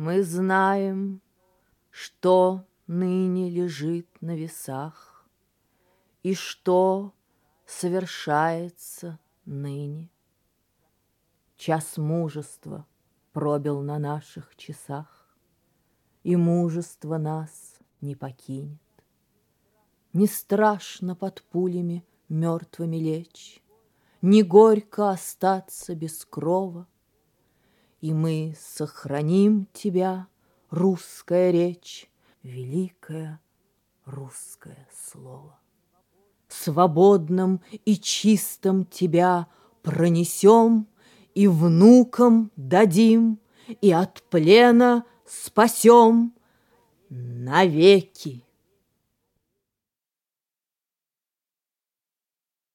Мы знаем, что ныне лежит на весах И что совершается ныне. Час мужества пробил на наших часах, И мужество нас не покинет. Не страшно под пулями мертвыми лечь, Не горько остаться без крова, И мы сохраним тебя, русская речь, Великое русское слово. Свободным и чистым тебя пронесем И внукам дадим, и от плена спасем навеки.